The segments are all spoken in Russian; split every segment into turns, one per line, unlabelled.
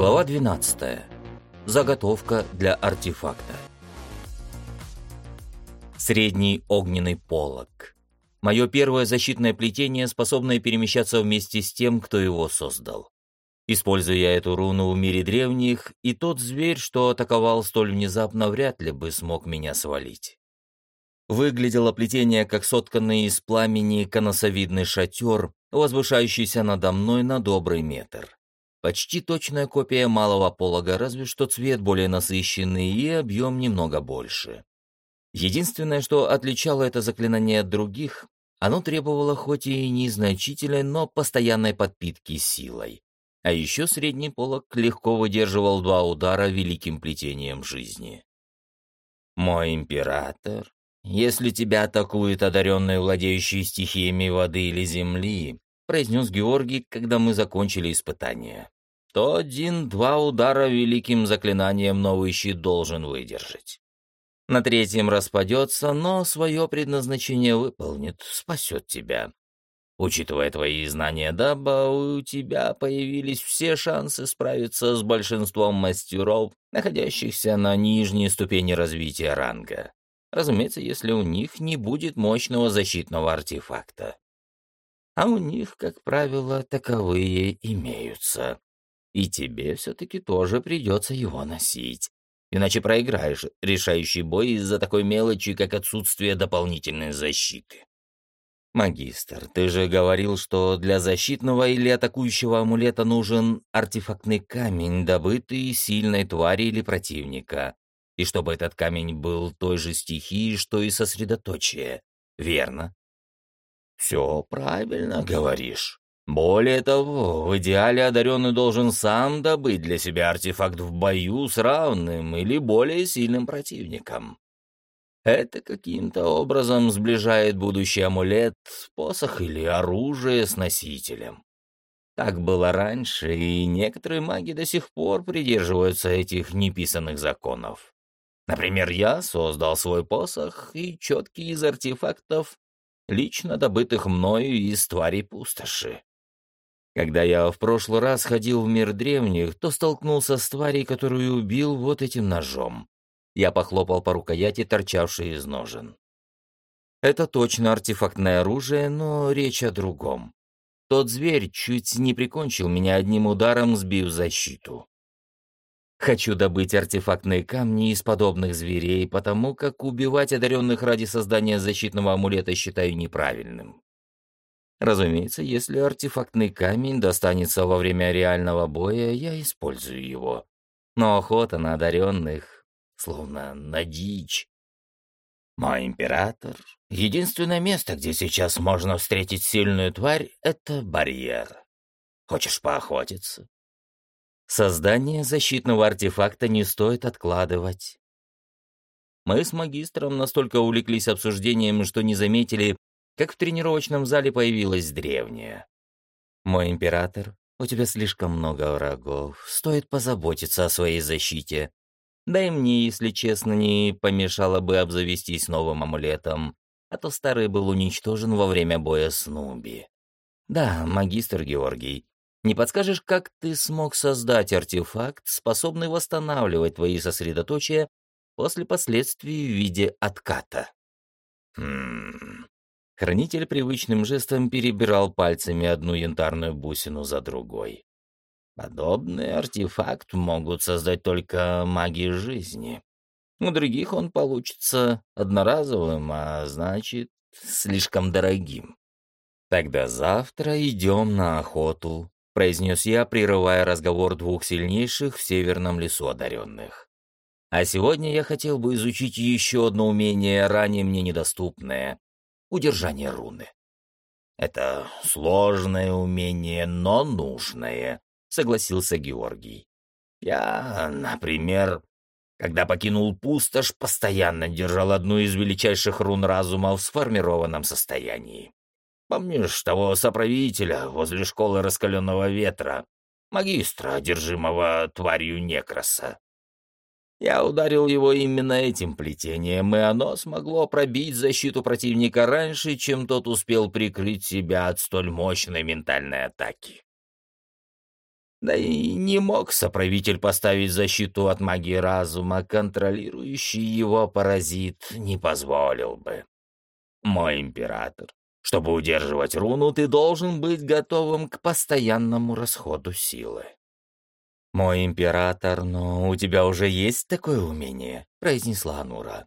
Глава 12. Заготовка для артефакта. Средний огненный полог. Мое первое защитное плетение, способное перемещаться вместе с тем, кто его создал. Используя эту руну в мире древних, и тот зверь, что атаковал столь внезапно, вряд ли бы смог меня свалить. Выглядело плетение как сотканный из пламени конусовидный шатер, возвышающийся надо мной на добрый метр. Почти точная копия малого полога, разве что цвет более насыщенный и объем немного больше. Единственное, что отличало это заклинание от других, оно требовало хоть и незначительной, но постоянной подпитки силой. А еще средний полог легко выдерживал два удара великим плетением жизни. «Мой император, если тебя атакуют одаренные, владеющие стихиями воды или земли, произнес Георгий, когда мы закончили испытание, то один-два удара великим заклинанием новый щит должен выдержать. На третьем распадется, но свое предназначение выполнит, спасет тебя. Учитывая твои знания даба, у тебя появились все шансы справиться с большинством мастеров, находящихся на нижней ступени развития ранга. Разумеется, если у них не будет мощного защитного артефакта а у них, как правило, таковые имеются. И тебе все-таки тоже придется его носить. Иначе проиграешь решающий бой из-за такой мелочи, как отсутствие дополнительной защиты. «Магистр, ты же говорил, что для защитного или атакующего амулета нужен артефактный камень, добытый сильной твари или противника, и чтобы этот камень был той же стихии, что и сосредоточие, верно?» «Все правильно говоришь. Более того, в идеале одаренный должен сам добыть для себя артефакт в бою с равным или более сильным противником. Это каким-то образом сближает будущий амулет, посох или оружие с носителем. Так было раньше, и некоторые маги до сих пор придерживаются этих неписанных законов. Например, я создал свой посох и четкий из артефактов лично добытых мною из тварей пустоши. Когда я в прошлый раз ходил в мир древних, то столкнулся с тварей, которую убил вот этим ножом. Я похлопал по рукояти, торчавшей из ножен. Это точно артефактное оружие, но речь о другом. Тот зверь чуть не прикончил меня одним ударом, сбив защиту. Хочу добыть артефактные камни из подобных зверей, потому как убивать одаренных ради создания защитного амулета считаю неправильным. Разумеется, если артефактный камень достанется во время реального боя, я использую его. Но охота на одаренных, словно на дичь. Мой император, единственное место, где сейчас можно встретить сильную тварь, — это барьер. Хочешь поохотиться? Создание защитного артефакта не стоит откладывать. Мы с магистром настолько увлеклись обсуждением, что не заметили, как в тренировочном зале появилась древняя. «Мой император, у тебя слишком много врагов, стоит позаботиться о своей защите. Да и мне, если честно, не помешало бы обзавестись новым амулетом, а то старый был уничтожен во время боя с Нуби. Да, магистр Георгий, не подскажешь, как ты смог создать артефакт, способный восстанавливать твои сосредоточия после последствий в виде отката? Хм. Хранитель привычным жестом перебирал пальцами одну янтарную бусину за другой. Подобный артефакт могут создать только маги жизни. У других он получится одноразовым, а значит, слишком дорогим. Тогда завтра идем на охоту — произнес я, прерывая разговор двух сильнейших в северном лесу одаренных. А сегодня я хотел бы изучить еще одно умение, ранее мне недоступное — удержание руны. Это сложное умение, но нужное, — согласился Георгий. Я, например, когда покинул пустошь, постоянно держал одну из величайших рун разума в сформированном состоянии. Помнишь того соправителя возле школы раскаленного ветра, магистра, одержимого тварью Некроса? Я ударил его именно этим плетением, и оно смогло пробить защиту противника раньше, чем тот успел прикрыть себя от столь мощной ментальной атаки. Да и не мог соправитель поставить защиту от магии разума, контролирующий его паразит не позволил бы. Мой император, чтобы удерживать руну, ты должен быть готовым к постоянному расходу силы. «Мой император, но у тебя уже есть такое умение», — произнесла Анура.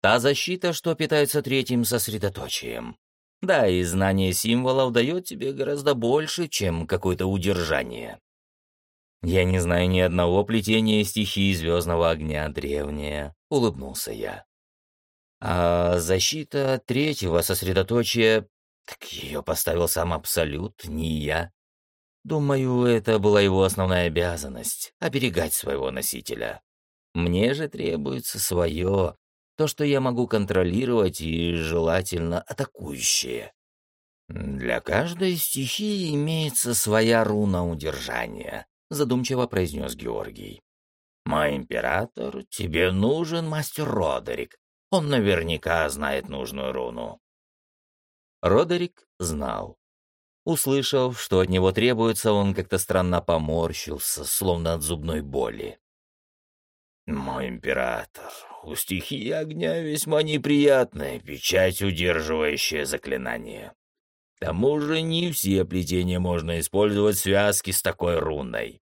«Та защита, что питается третьим сосредоточием. Да, и знание символов дает тебе гораздо больше, чем какое-то удержание». «Я не знаю ни одного плетения стихии звездного огня древнее», — улыбнулся я. «А защита третьего сосредоточия, так ее поставил сам Абсолют, не я. Думаю, это была его основная обязанность — оберегать своего носителя. Мне же требуется свое, то, что я могу контролировать и, желательно, атакующее. Для каждой стихии имеется своя руна удержания, задумчиво произнес Георгий. Мой император, тебе нужен мастер Родерик. Он наверняка знает нужную руну. Родерик знал. Услышав, что от него требуется, он как-то странно поморщился, словно от зубной боли. «Мой император, у стихии огня весьма неприятная печать, удерживающая заклинание. К тому же не все плетения можно использовать в связке с такой руной.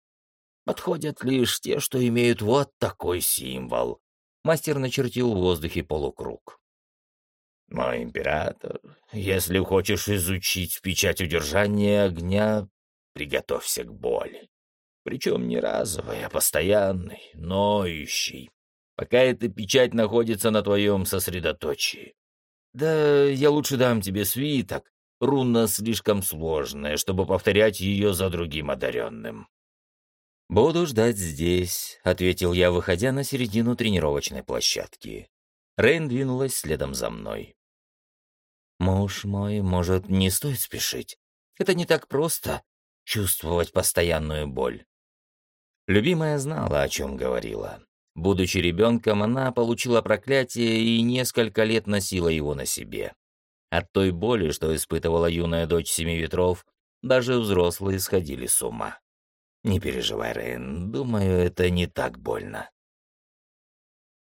Подходят лишь те, что имеют вот такой символ». Мастер начертил в воздухе полукруг. «Мой император, если хочешь изучить печать удержания огня, приготовься к боли. Причем не разовой, а постоянной, ноющей, пока эта печать находится на твоем сосредоточии. Да я лучше дам тебе свиток, руна слишком сложная, чтобы повторять ее за другим одаренным». «Буду ждать здесь», — ответил я, выходя на середину тренировочной площадки. Рейн двинулась следом за мной. Муж мой, может, не стоит спешить? Это не так просто — чувствовать постоянную боль. Любимая знала, о чем говорила. Будучи ребенком, она получила проклятие и несколько лет носила его на себе. От той боли, что испытывала юная дочь Семи Ветров, даже взрослые сходили с ума. Не переживай, Рейн, думаю, это не так больно.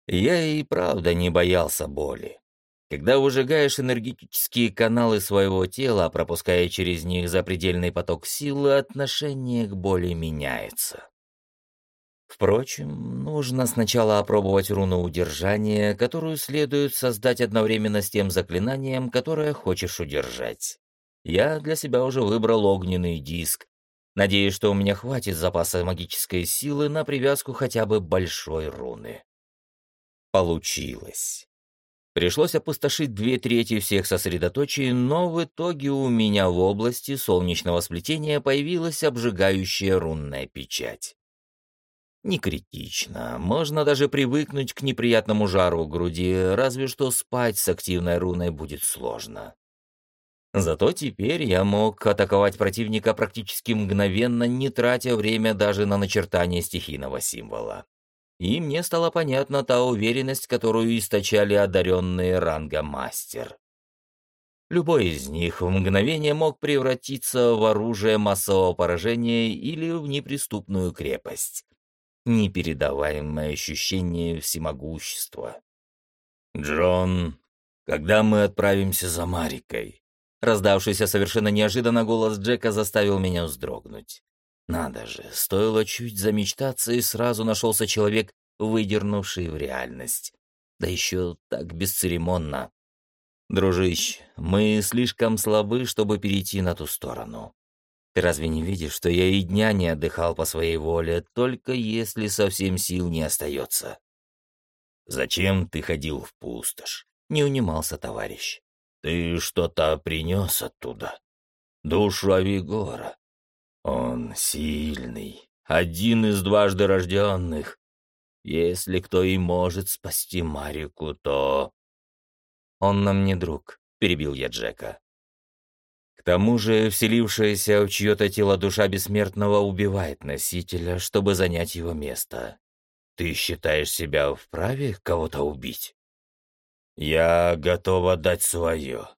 Я и правда не боялся боли. Когда выжигаешь энергетические каналы своего тела, пропуская через них запредельный поток силы, отношение к боли меняется. Впрочем, нужно сначала опробовать руну удержания, которую следует создать одновременно с тем заклинанием, которое хочешь удержать. Я для себя уже выбрал огненный диск. Надеюсь, что у меня хватит запаса магической силы на привязку хотя бы большой руны. Получилось. Пришлось опустошить две трети всех сосредоточий, но в итоге у меня в области солнечного сплетения появилась обжигающая рунная печать. Не критично, можно даже привыкнуть к неприятному жару в груди, разве что спать с активной руной будет сложно. Зато теперь я мог атаковать противника практически мгновенно, не тратя время даже на начертание стихийного символа и мне стала понятна та уверенность, которую источали одаренные ранга мастер. Любой из них в мгновение мог превратиться в оружие массового поражения или в неприступную крепость. Непередаваемое ощущение всемогущества. «Джон, когда мы отправимся за Марикой?» Раздавшийся совершенно неожиданно голос Джека заставил меня вздрогнуть. Надо же, стоило чуть замечтаться, и сразу нашелся человек, выдернувший в реальность. Да еще так бесцеремонно. Дружище, мы слишком слабы, чтобы перейти на ту сторону. Ты разве не видишь, что я и дня не отдыхал по своей воле, только если совсем сил не остается? Зачем ты ходил в пустошь? Не унимался товарищ. Ты что-то принес оттуда? Душу Авигора. Он сильный, один из дважды рожденных. Если кто и может спасти Марику, то... Он нам не друг, перебил я Джека. К тому же, вселившаяся в чье-то тело душа бессмертного убивает носителя, чтобы занять его место. Ты считаешь себя вправе кого-то убить? Я готов отдать свое.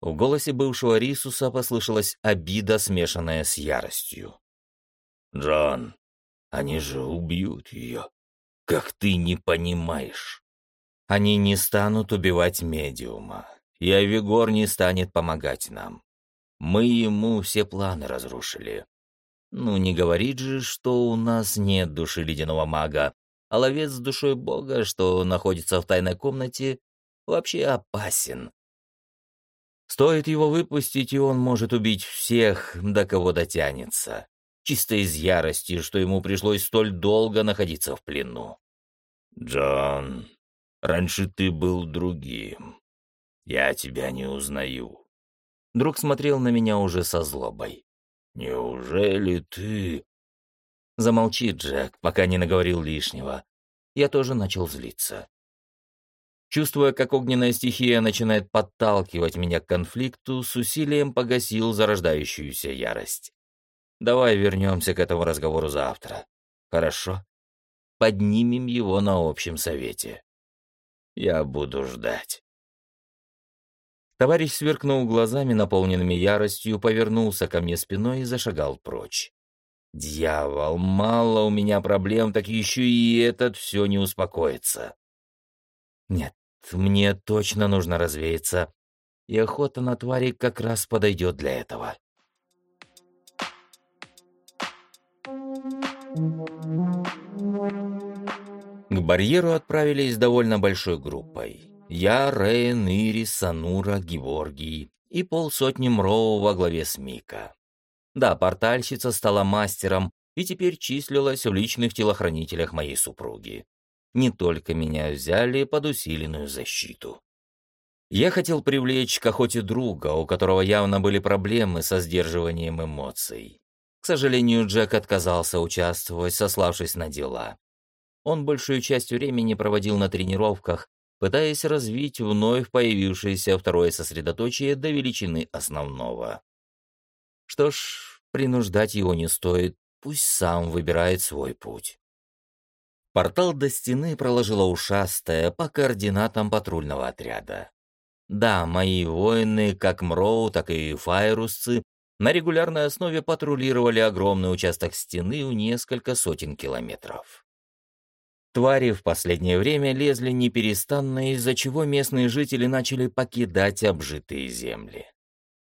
В голосе бывшего Рисуса послышалась обида, смешанная с яростью. «Джон, они же убьют ее. Как ты не понимаешь?» «Они не станут убивать медиума, и Авигор не станет помогать нам. Мы ему все планы разрушили. Ну, не говорит же, что у нас нет души ледяного мага, а ловец с душой бога, что находится в тайной комнате, вообще опасен. Стоит его выпустить, и он может убить всех, до кого дотянется. Чисто из ярости, что ему пришлось столь долго находиться в плену. «Джон, раньше ты был другим. Я тебя не узнаю». Друг смотрел на меня уже со злобой. «Неужели ты...» Замолчи, Джек, пока не наговорил лишнего. Я тоже начал злиться. Чувствуя, как огненная стихия начинает подталкивать меня к конфликту, с усилием погасил зарождающуюся ярость. Давай вернемся к этому разговору завтра. Хорошо? Поднимем его на общем совете. Я буду ждать. Товарищ сверкнул глазами, наполненными яростью, повернулся ко мне спиной и зашагал прочь. Дьявол, мало у меня проблем, так еще и этот все не успокоится. Нет, мне точно нужно развеяться, и охота на твари как раз подойдет для этого. К барьеру отправились довольно большой группой. Я, Рейн, Ирис, Санура, Георгий и полсотни Мроу во главе с Мика. Да, портальщица стала мастером и теперь числилась в личных телохранителях моей супруги не только меня взяли под усиленную защиту. Я хотел привлечь к охоте друга, у которого явно были проблемы со сдерживанием эмоций. К сожалению, Джек отказался участвовать, сославшись на дела. Он большую часть времени проводил на тренировках, пытаясь развить вновь появившееся второе сосредоточие до величины основного. Что ж, принуждать его не стоит, пусть сам выбирает свой путь. Портал до стены проложила ушастая по координатам патрульного отряда. Да, мои воины, как Мроу, так и файрусцы, на регулярной основе патрулировали огромный участок стены у несколько сотен километров. Твари в последнее время лезли неперестанно, из-за чего местные жители начали покидать обжитые земли.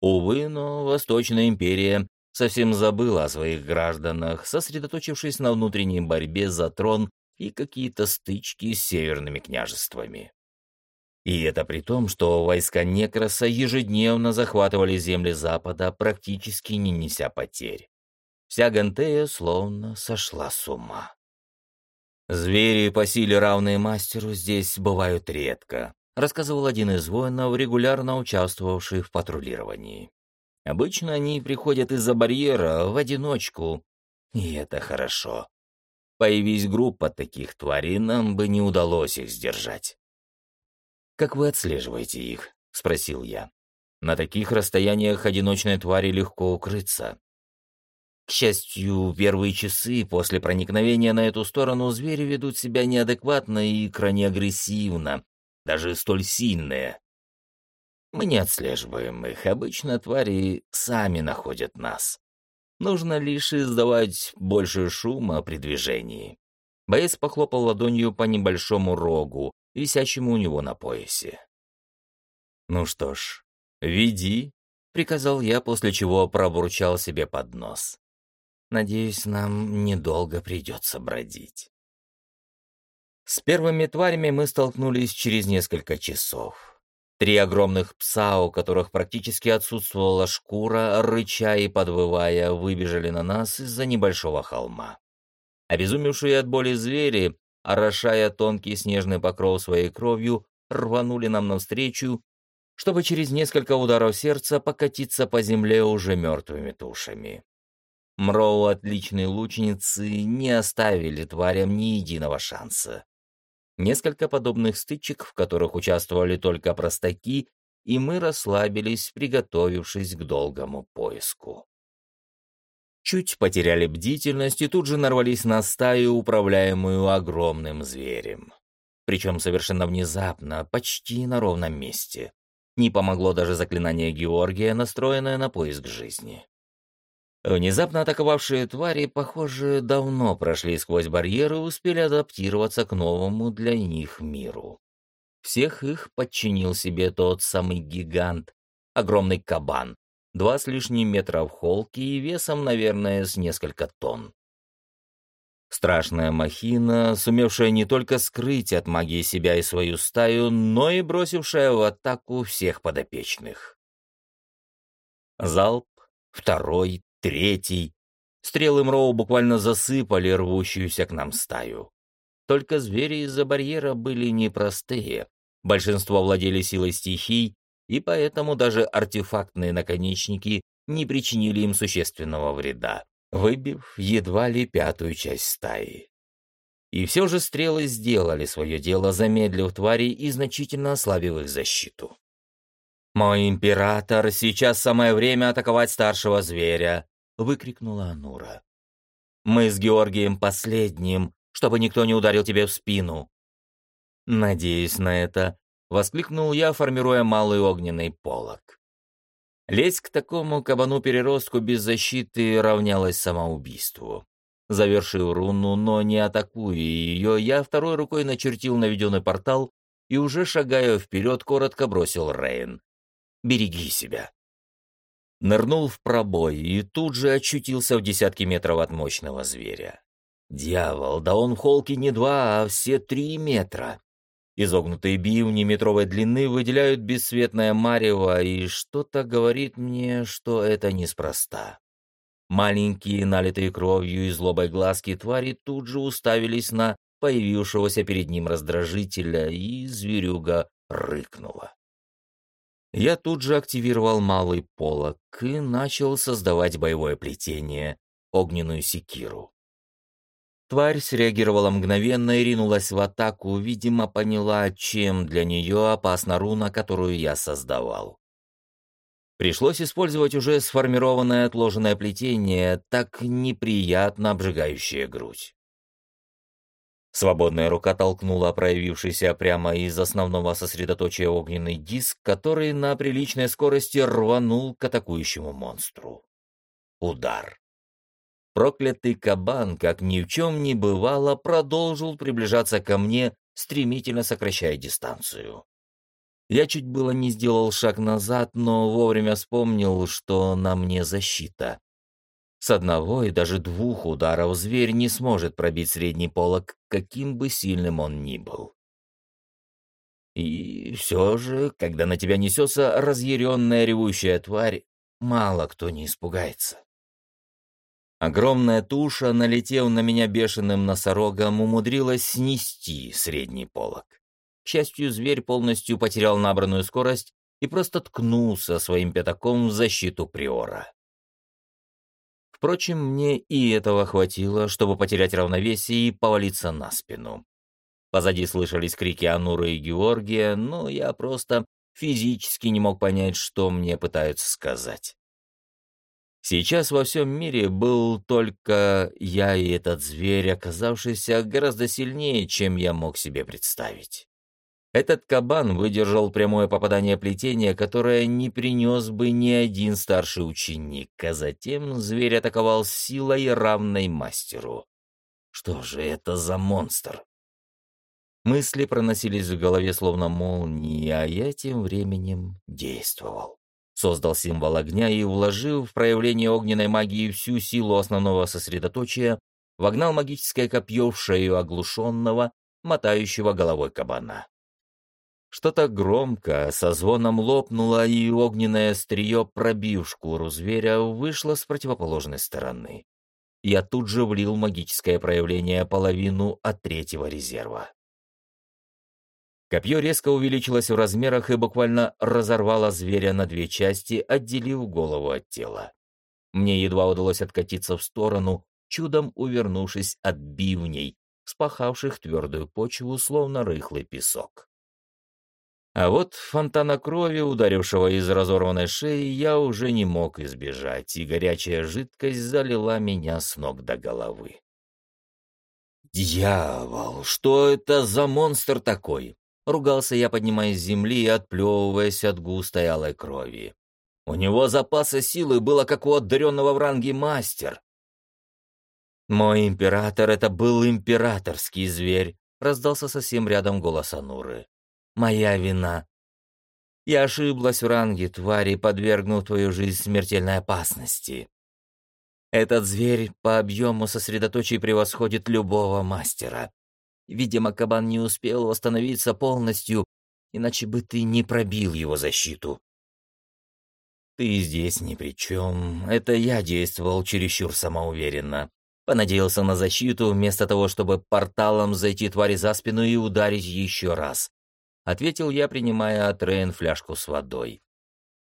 Увы, но Восточная империя совсем забыла о своих гражданах, сосредоточившись на внутренней борьбе за трон и какие-то стычки с северными княжествами. И это при том, что войска Некроса ежедневно захватывали земли Запада, практически не неся потерь. Вся Гантея словно сошла с ума. «Звери по силе, равные мастеру, здесь бывают редко», рассказывал один из воинов, регулярно участвовавший в патрулировании. «Обычно они приходят из-за барьера в одиночку, и это хорошо. Появись группа таких тварей, нам бы не удалось их сдержать. «Как вы отслеживаете их?» — спросил я. «На таких расстояниях одиночной твари легко укрыться». К счастью, первые часы после проникновения на эту сторону звери ведут себя неадекватно и крайне агрессивно, даже столь сильные. Мы не отслеживаем их, обычно твари сами находят нас. Нужно лишь издавать больше шума при движении. Боец похлопал ладонью по небольшому рогу, висящему у него на поясе. «Ну что ж, веди», — приказал я, после чего пробурчал себе под нос. «Надеюсь, нам недолго придется бродить». С первыми тварями мы столкнулись через несколько часов. Три огромных пса, у которых практически отсутствовала шкура, рыча и подвывая, выбежали на нас из-за небольшого холма. Обезумевшие от боли звери, орошая тонкий снежный покров своей кровью, рванули нам навстречу, чтобы через несколько ударов сердца покатиться по земле уже мертвыми тушами. Мроу, отличные лучницы, не оставили тварям ни единого шанса. Несколько подобных стычек, в которых участвовали только простаки, и мы расслабились, приготовившись к долгому поиску. Чуть потеряли бдительность и тут же нарвались на стаю, управляемую огромным зверем. Причем совершенно внезапно, почти на ровном месте. Не помогло даже заклинание Георгия, настроенное на поиск жизни. Внезапно атаковавшие твари, похоже, давно прошли сквозь барьеры и успели адаптироваться к новому для них миру. Всех их подчинил себе тот самый гигант, огромный кабан, два с лишним метра в холке и весом, наверное, с несколько тонн. Страшная махина, сумевшая не только скрыть от магии себя и свою стаю, но и бросившая в атаку всех подопечных. Залп, второй, третий. Стрелы Мроу буквально засыпали рвущуюся к нам стаю. Только звери из-за барьера были непростые. Большинство владели силой стихий, и поэтому даже артефактные наконечники не причинили им существенного вреда, выбив едва ли пятую часть стаи. И все же стрелы сделали свое дело, замедлив твари и значительно ослабив их защиту. «Мой император, сейчас самое время атаковать старшего зверя!» — выкрикнула Анура. «Мы с Георгием последним, чтобы никто не ударил тебе в спину». «Надеюсь на это», — воскликнул я, формируя малый огненный полог. Лезть к такому кабану-переростку без защиты равнялось самоубийству. Завершив руну, но не атакуя ее, я второй рукой начертил наведенный портал и, уже шагая вперед, коротко бросил Рейн. «Береги себя» нырнул в пробой и тут же очутился в десятке метров от мощного зверя. Дьявол, да он в холке не два, а все три метра. Изогнутые бивни метровой длины выделяют бесцветное марево, и что-то говорит мне, что это неспроста. Маленькие, налитые кровью и злобой глазки твари тут же уставились на появившегося перед ним раздражителя, и зверюга рыкнула. Я тут же активировал малый полок и начал создавать боевое плетение, огненную секиру. Тварь среагировала мгновенно и ринулась в атаку, видимо, поняла, чем для нее опасна руна, которую я создавал. Пришлось использовать уже сформированное отложенное плетение, так неприятно обжигающее грудь. Свободная рука толкнула проявившийся прямо из основного сосредоточия огненный диск, который на приличной скорости рванул к атакующему монстру. Удар. Проклятый кабан, как ни в чем не бывало, продолжил приближаться ко мне, стремительно сокращая дистанцию. Я чуть было не сделал шаг назад, но вовремя вспомнил, что на мне защита. С одного и даже двух ударов зверь не сможет пробить средний полог, каким бы сильным он ни был. И все же, когда на тебя несется разъяренная ревущая тварь, мало кто не испугается. Огромная туша, налетев на меня бешеным носорогом, умудрилась снести средний полог. К счастью, зверь полностью потерял набранную скорость и просто ткнулся своим пятаком в защиту приора. Впрочем, мне и этого хватило, чтобы потерять равновесие и повалиться на спину. Позади слышались крики Ануры и Георгия, но я просто физически не мог понять, что мне пытаются сказать. Сейчас во всем мире был только я и этот зверь, оказавшийся гораздо сильнее, чем я мог себе представить. Этот кабан выдержал прямое попадание плетения, которое не принес бы ни один старший ученик, а затем зверь атаковал силой, равной мастеру. Что же это за монстр? Мысли проносились в голове словно молнии, а я тем временем действовал. Создал символ огня и, вложив в проявление огненной магии всю силу основного сосредоточия, вогнал магическое копье в шею оглушенного, мотающего головой кабана. Что-то громко, со звоном лопнуло, и огненное острие, пробив шкуру зверя, вышло с противоположной стороны. Я тут же влил магическое проявление половину от третьего резерва. Копье резко увеличилось в размерах и буквально разорвало зверя на две части, отделив голову от тела. Мне едва удалось откатиться в сторону, чудом увернувшись от бивней, спахавших твердую почву, словно рыхлый песок. А вот фонтана крови, ударившего из разорванной шеи, я уже не мог избежать, и горячая жидкость залила меня с ног до головы. «Дьявол, что это за монстр такой?» — ругался я, поднимаясь с земли и отплевываясь от густой алой крови. У него запаса силы было, как у одаренного в ранге мастер. «Мой император — это был императорский зверь», — раздался совсем рядом голос Ануры. «Моя вина. Я ошиблась в ранге твари, подвергнув твою жизнь смертельной опасности. Этот зверь по объему сосредоточий превосходит любого мастера. Видимо, кабан не успел восстановиться полностью, иначе бы ты не пробил его защиту. Ты здесь ни при чем. Это я действовал чересчур самоуверенно. Понадеялся на защиту, вместо того, чтобы порталом зайти твари за спину и ударить еще раз. Ответил я, принимая от Рейн фляжку с водой.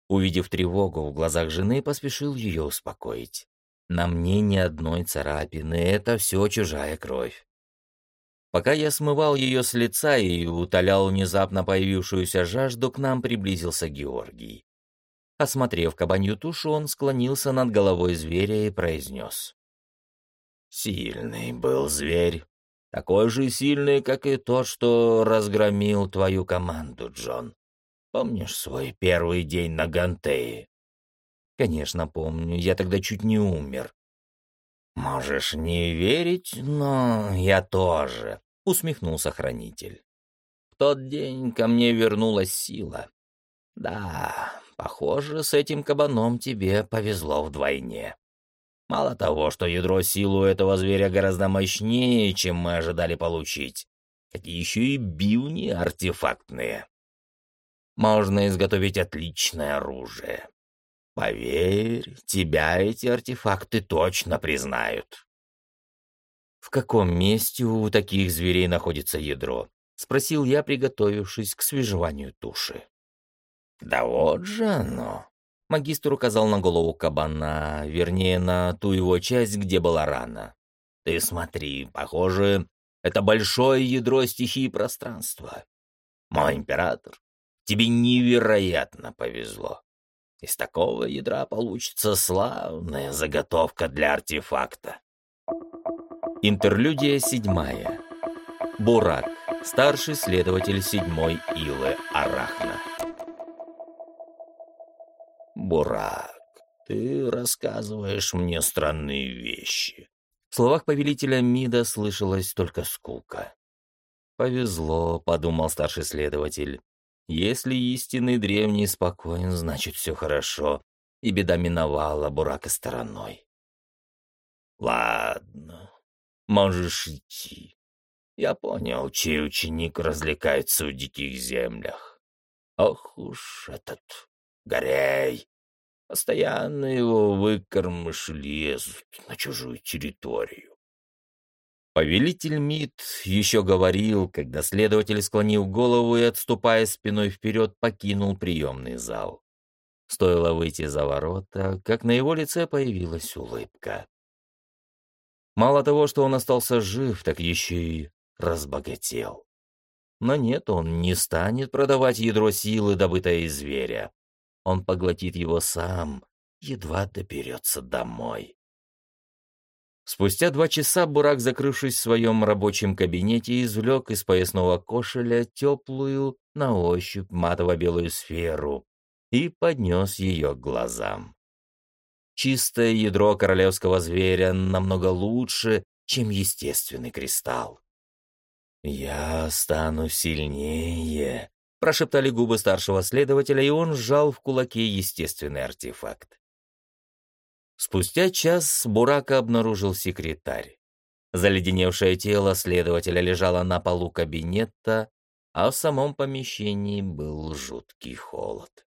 Увидев тревогу в глазах жены, поспешил ее успокоить. На мне ни одной царапины, это все чужая кровь. Пока я смывал ее с лица и утолял внезапно появившуюся жажду, к нам приблизился Георгий. Осмотрев кабанью тушу, он склонился над головой зверя и произнес. Сильный был зверь. Такой же сильный, как и тот, что разгромил твою команду, Джон. Помнишь свой первый день на Гантее? Конечно, помню. Я тогда чуть не умер. Можешь не верить, но я тоже, усмехнулся хранитель. В тот день ко мне вернулась сила. Да, похоже, с этим кабаном тебе повезло вдвойне. Мало того, что ядро силы этого зверя гораздо мощнее, чем мы ожидали получить, так еще и бивни артефактные. Можно изготовить отличное оружие. Поверь, тебя эти артефакты точно признают. В каком месте у таких зверей находится ядро? Спросил я, приготовившись к свежеванию туши. Да вот же оно. Магистр указал на голову кабана, вернее, на ту его часть, где была рана. «Ты смотри, похоже, это большое ядро стихии пространства. Мой император, тебе невероятно повезло. Из такого ядра получится славная заготовка для артефакта». Интерлюдия седьмая. Бурак, старший следователь седьмой Илы Арахна. Бурак, ты рассказываешь мне странные вещи. В словах повелителя МИДа слышалась только скука. «Повезло», — подумал старший следователь. «Если истинный древний спокоен, значит, все хорошо, и беда миновала Бурака стороной». «Ладно, можешь идти. Я понял, чей ученик развлекается в диких землях. Ох уж этот Горей! Постоянно его выкормыш лезут на чужую территорию. Повелитель МИД еще говорил, когда следователь, склонил голову и, отступая спиной вперед, покинул приемный зал. Стоило выйти за ворота, как на его лице появилась улыбка. Мало того, что он остался жив, так еще и разбогател. Но нет, он не станет продавать ядро силы, добытое из зверя он поглотит его сам, едва доберется домой. Спустя два часа Бурак, закрывшись в своем рабочем кабинете, извлек из поясного кошеля теплую на ощупь матово-белую сферу и поднес ее к глазам. Чистое ядро королевского зверя намного лучше, чем естественный кристалл. «Я стану сильнее», прошептали губы старшего следователя, и он сжал в кулаке естественный артефакт. Спустя час Бурака обнаружил секретарь. Заледеневшее тело следователя лежало на полу кабинета, а в самом помещении был жуткий холод.